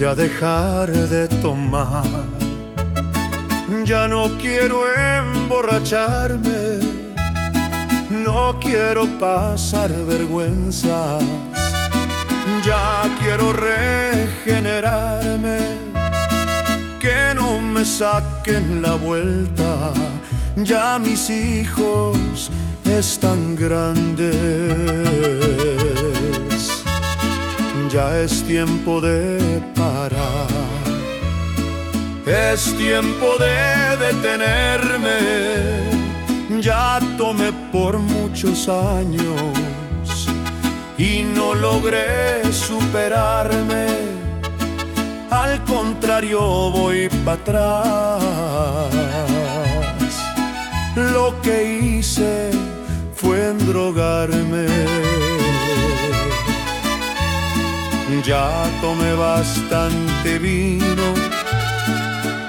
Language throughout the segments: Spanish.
Voy a dejar de tomar. Ya no quiero emborracharme. No quiero pasar vergüenzas. Ya quiero regenerarme. Que no me saquen la vuelta. Ya mis hijos están grandes es tiempo de parar. Es tiempo de detenerme. Ya tomé por muchos años y no logré superarme. Al contrario, voy para atrás. Lo que hice fue endrogarme. Ya tomé bastante vino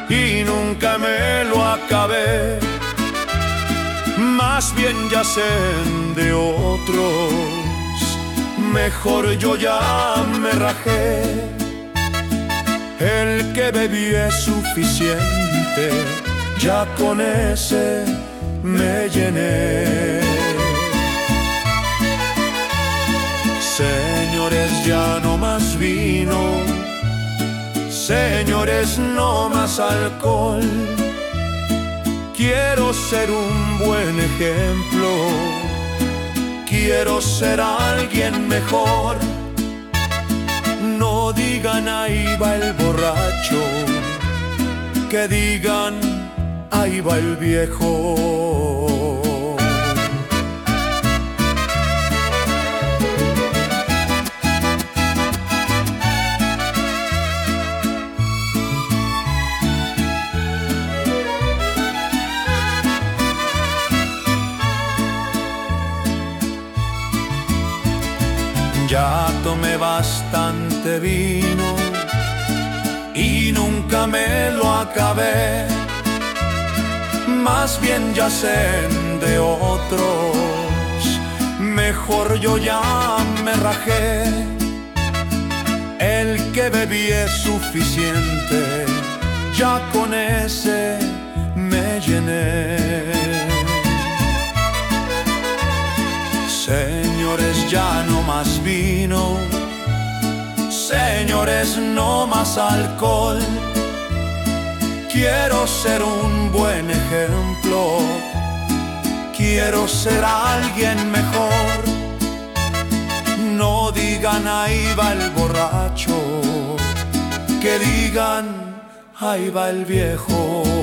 y nunca me lo acabé. Más bien ya sé de otros, mejor yo ya me rajé. El que bebí es suficiente, ya con ese me llené. Vino. Señores, no más alcohol. Quiero ser un buen ejemplo. Quiero ser alguien mejor. No digan ahí va el borracho. Que digan ahí va el viejo. Ya tomé bastante vino y nunca me lo acabé. Más bien ya sé de otros, mejor yo ya me rajé. El que bebí es suficiente, ya con ese me llené. Señores, ya no más vino. Señores, no más alcohol. Quiero ser un buen ejemplo. Quiero ser alguien mejor. No digan ahí va el borracho. Que digan ahí va el viejo.